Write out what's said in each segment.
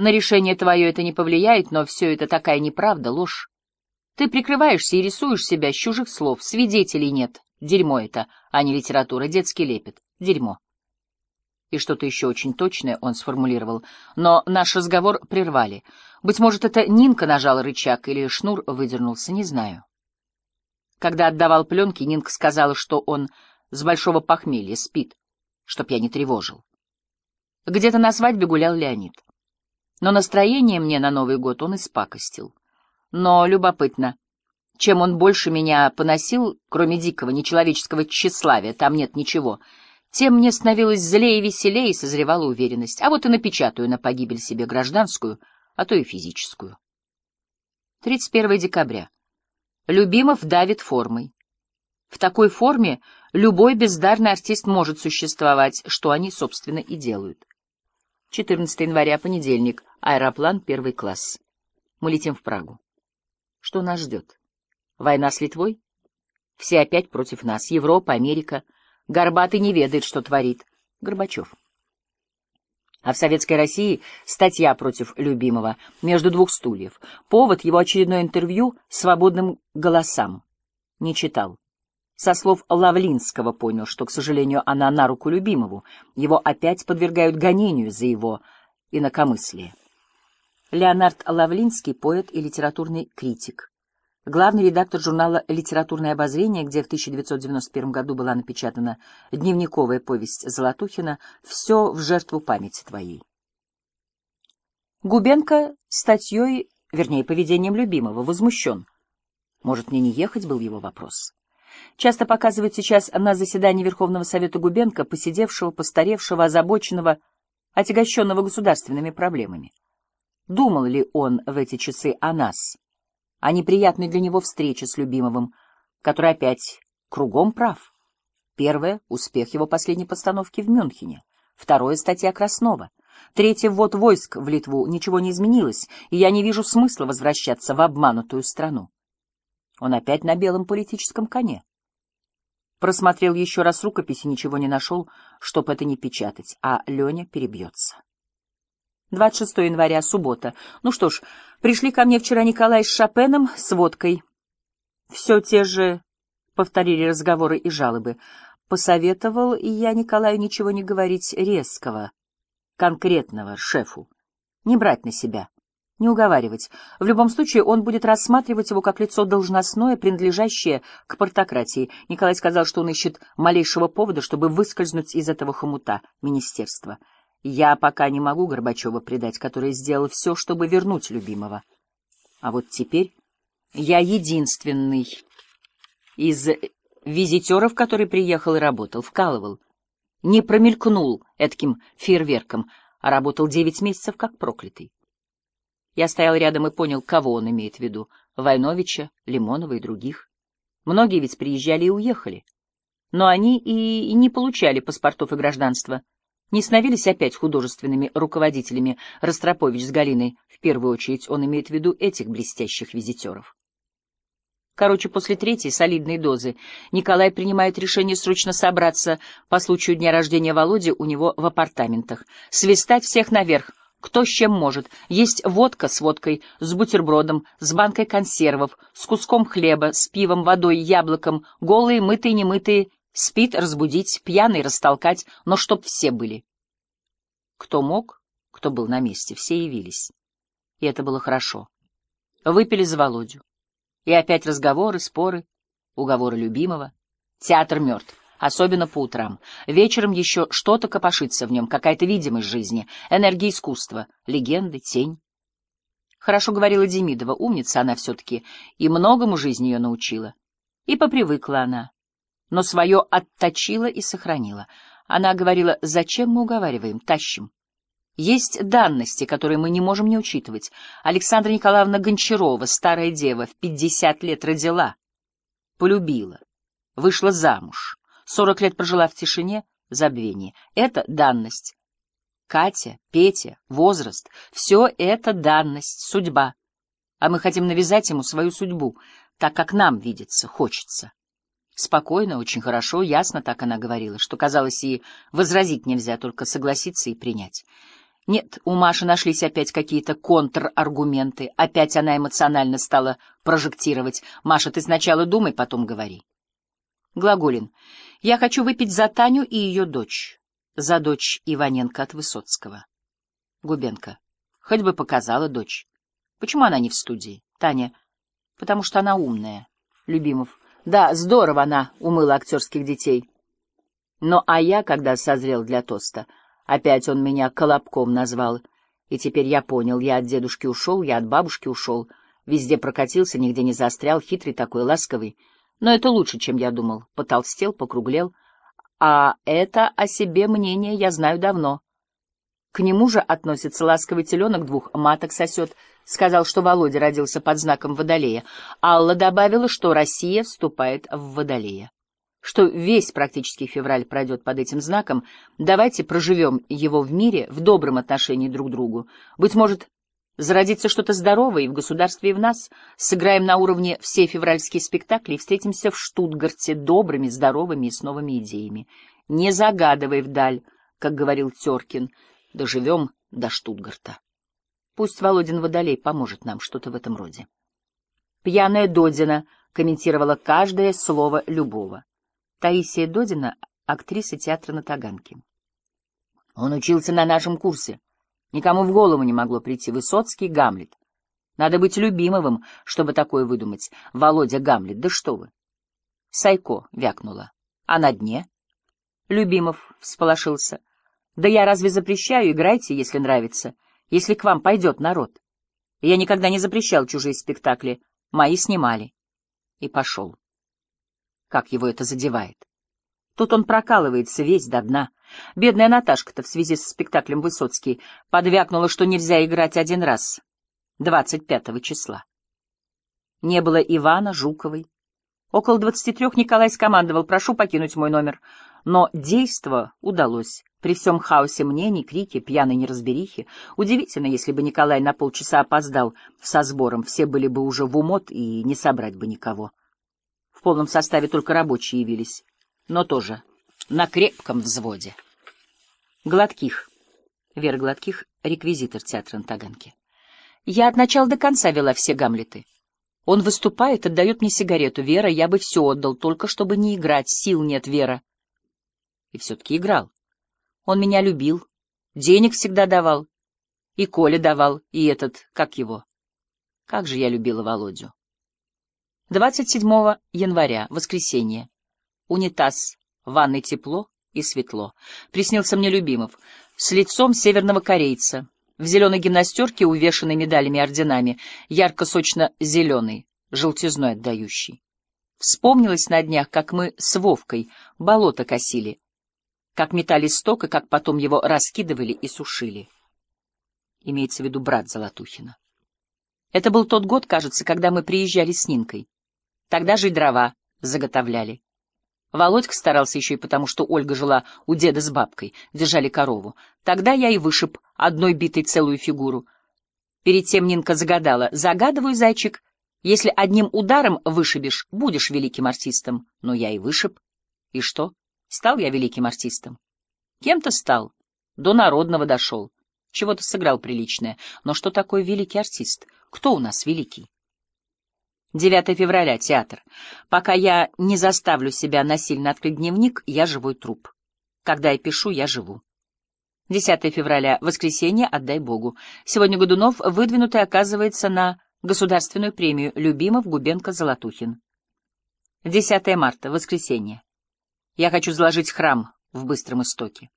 На решение твое это не повлияет, но все это такая неправда, ложь. Ты прикрываешься и рисуешь себя с чужих слов, свидетелей нет. Дерьмо это, а не литература, детский лепет. Дерьмо. И что-то еще очень точное он сформулировал, но наш разговор прервали. Быть может, это Нинка нажала рычаг или шнур выдернулся, не знаю. Когда отдавал пленки, Нинка сказала, что он с большого похмелья спит, чтоб я не тревожил. Где-то на свадьбе гулял Леонид. Но настроение мне на Новый год он испакостил. Но любопытно, чем он больше меня поносил, кроме дикого нечеловеческого тщеславия, там нет ничего, тем мне становилось злее и веселее и созревала уверенность. А вот и напечатаю на погибель себе гражданскую, а то и физическую. 31 декабря. Любимов давит формой. В такой форме любой бездарный артист может существовать, что они, собственно, и делают. 14 января, понедельник. Аэроплан, первый класс. Мы летим в Прагу. Что нас ждет? Война с Литвой? Все опять против нас. Европа, Америка. Горбатый не ведает, что творит. Горбачев. А в Советской России статья против любимого «Между двух стульев». Повод его очередное интервью «Свободным голосам». Не читал. Со слов Лавлинского понял, что, к сожалению, она на руку любимому. Его опять подвергают гонению за его инакомыслие. Леонард Лавлинский — поэт и литературный критик. Главный редактор журнала «Литературное обозрение», где в 1991 году была напечатана дневниковая повесть Золотухина «Все в жертву памяти твоей». Губенко статьей, вернее, поведением любимого, возмущен. Может, мне не ехать, был его вопрос. Часто показывают сейчас на заседании Верховного Совета Губенко, посидевшего, постаревшего, озабоченного, отягощенного государственными проблемами. Думал ли он в эти часы о нас, о неприятной для него встрече с любимым, который опять кругом прав? Первое — успех его последней постановки в Мюнхене. Второе — статья Краснова. Третье — ввод войск в Литву. Ничего не изменилось, и я не вижу смысла возвращаться в обманутую страну. Он опять на белом политическом коне. Просмотрел еще раз рукопись и ничего не нашел, чтоб это не печатать, а Леня перебьется. 26 января, суббота. Ну что ж, пришли ко мне вчера Николай с Шопеном с водкой. Все те же повторили разговоры и жалобы. Посоветовал и я Николаю ничего не говорить резкого, конкретного шефу, не брать на себя не уговаривать. В любом случае, он будет рассматривать его как лицо должностное, принадлежащее к партократии. Николай сказал, что он ищет малейшего повода, чтобы выскользнуть из этого хомута министерства. Я пока не могу Горбачева предать, который сделал все, чтобы вернуть любимого. А вот теперь я единственный из визитеров, который приехал и работал, вкалывал. Не промелькнул этким фейерверком, а работал девять месяцев как проклятый. Я стоял рядом и понял, кого он имеет в виду — Войновича, Лимонова и других. Многие ведь приезжали и уехали. Но они и не получали паспортов и гражданства. Не становились опять художественными руководителями Ростропович с Галиной. В первую очередь он имеет в виду этих блестящих визитеров. Короче, после третьей солидной дозы Николай принимает решение срочно собраться по случаю дня рождения Володи у него в апартаментах, свистать всех наверх, кто с чем может. Есть водка с водкой, с бутербродом, с банкой консервов, с куском хлеба, с пивом, водой, яблоком, голые, мытые, немытые, спит, разбудить, пьяный, растолкать, но чтоб все были. Кто мог, кто был на месте, все явились. И это было хорошо. Выпили за Володю. И опять разговоры, споры, уговоры любимого. Театр мертв особенно по утрам. Вечером еще что-то копошится в нем, какая-то видимость жизни, энергия искусства, легенды, тень. Хорошо говорила Демидова, умница она все-таки, и многому жизнь ее научила. И попривыкла она, но свое отточила и сохранила. Она говорила, зачем мы уговариваем, тащим. Есть данности, которые мы не можем не учитывать. Александра Николаевна Гончарова, старая дева, в пятьдесят лет родила, полюбила, вышла замуж, Сорок лет прожила в тишине, забвении. Это данность. Катя, Петя, возраст — все это данность, судьба. А мы хотим навязать ему свою судьбу, так как нам видится, хочется. Спокойно, очень хорошо, ясно так она говорила, что, казалось, и возразить нельзя, только согласиться и принять. Нет, у Маши нашлись опять какие-то контраргументы. Опять она эмоционально стала прожектировать. «Маша, ты сначала думай, потом говори». Глаголин. «Я хочу выпить за Таню и ее дочь. За дочь Иваненко от Высоцкого». Губенко. «Хоть бы показала дочь. Почему она не в студии?» Таня. «Потому что она умная». Любимов. «Да, здорово она умыла актерских детей». Но а я, когда созрел для тоста, опять он меня колобком назвал. И теперь я понял, я от дедушки ушел, я от бабушки ушел. Везде прокатился, нигде не застрял, хитрый такой, ласковый. Но это лучше, чем я думал. Потолстел, покруглел. А это о себе мнение я знаю давно. К нему же относится ласковый теленок, двух маток сосет. Сказал, что Володя родился под знаком Водолея. Алла добавила, что Россия вступает в Водолея что весь практически февраль пройдет под этим знаком, давайте проживем его в мире, в добром отношении друг к другу. Быть может, зародится что-то здоровое и в государстве, и в нас. Сыграем на уровне все февральские спектакли и встретимся в Штутгарте добрыми, здоровыми и с новыми идеями. Не загадывай вдаль, как говорил Теркин, доживем до Штутгарта. Пусть Володин Водолей поможет нам, что-то в этом роде. Пьяная Додина комментировала каждое слово любого. Таисия Додина, актриса театра на Таганке. Он учился на нашем курсе. Никому в голову не могло прийти Высоцкий Гамлет. Надо быть любимовым, чтобы такое выдумать. Володя Гамлет, да что вы. Сайко вякнула. А на дне? Любимов всполошился. Да я разве запрещаю? Играйте, если нравится. Если к вам пойдет народ. Я никогда не запрещал чужие спектакли. Мои снимали. И пошел как его это задевает. Тут он прокалывается весь до дна. Бедная Наташка-то в связи с спектаклем Высоцкий подвякнула, что нельзя играть один раз, 25 числа. Не было Ивана, Жуковой. Около двадцати трех Николай скомандовал «Прошу покинуть мой номер». Но действо удалось. При всем хаосе мнений, крике, пьяной неразберихе. Удивительно, если бы Николай на полчаса опоздал со сбором, все были бы уже в умот и не собрать бы никого. В полном составе только рабочие явились, но тоже на крепком взводе. Гладких. Вера Гладких — реквизитор театра на Таганке. Я от начала до конца вела все Гамлеты. Он выступает, отдает мне сигарету. Вера, я бы все отдал, только чтобы не играть. Сил нет, Вера. И все-таки играл. Он меня любил, денег всегда давал. И Коля давал, и этот, как его. Как же я любила Володю. 27 января, воскресенье. Унитаз, в ванной тепло и светло. Приснился мне Любимов с лицом северного корейца, в зеленой гимнастерке, увешанной медалями и орденами, ярко-сочно-зеленый, желтизной отдающий. Вспомнилось на днях, как мы с Вовкой болото косили, как метали сток и как потом его раскидывали и сушили. Имеется в виду брат Золотухина. Это был тот год, кажется, когда мы приезжали с Нинкой. Тогда же и дрова заготовляли. Володька старался еще и потому, что Ольга жила у деда с бабкой, держали корову. Тогда я и вышиб одной битой целую фигуру. Перед тем Нинка загадала. «Загадываю, зайчик, если одним ударом вышибешь, будешь великим артистом». Но я и вышиб. И что? Стал я великим артистом. Кем-то стал. До народного дошел. Чего-то сыграл приличное. Но что такое великий артист? Кто у нас великий? 9 февраля, театр. Пока я не заставлю себя насильно открыть дневник, я живой труп. Когда я пишу, я живу. 10 февраля, воскресенье, отдай Богу. Сегодня Годунов выдвинутый оказывается на государственную премию Любимов, Губенко, Золотухин. 10 марта, воскресенье. Я хочу заложить храм в Быстром Истоке.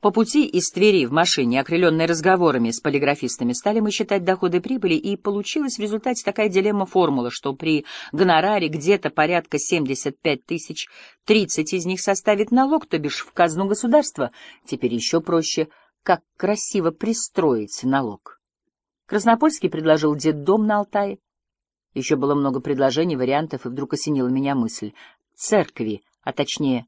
По пути из Твери в машине, окрыленной разговорами с полиграфистами, стали мы считать доходы прибыли, и получилась в результате такая дилемма-формула, что при гонораре где-то порядка 75 тысяч, 30 из них составит налог, то бишь в казну государства. Теперь еще проще, как красиво пристроить налог. Краснопольский предложил детдом на Алтае. Еще было много предложений, вариантов, и вдруг осенила меня мысль. Церкви, а точнее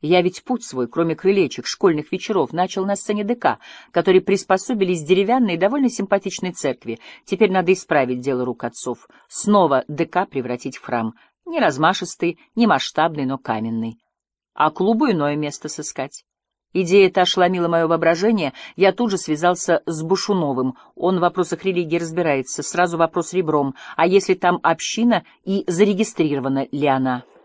я ведь путь свой, кроме крылечек, школьных вечеров, начал на сцене ДК, которые приспособились деревянной и довольно симпатичной церкви. Теперь надо исправить дело рук отцов. Снова ДК превратить в храм. Не размашистый, не масштабный, но каменный. А клубу иное место сыскать. Идея эта ошеломила мое воображение, я тут же связался с Бушуновым. Он в вопросах религии разбирается. Сразу вопрос ребром. А если там община и зарегистрирована ли она?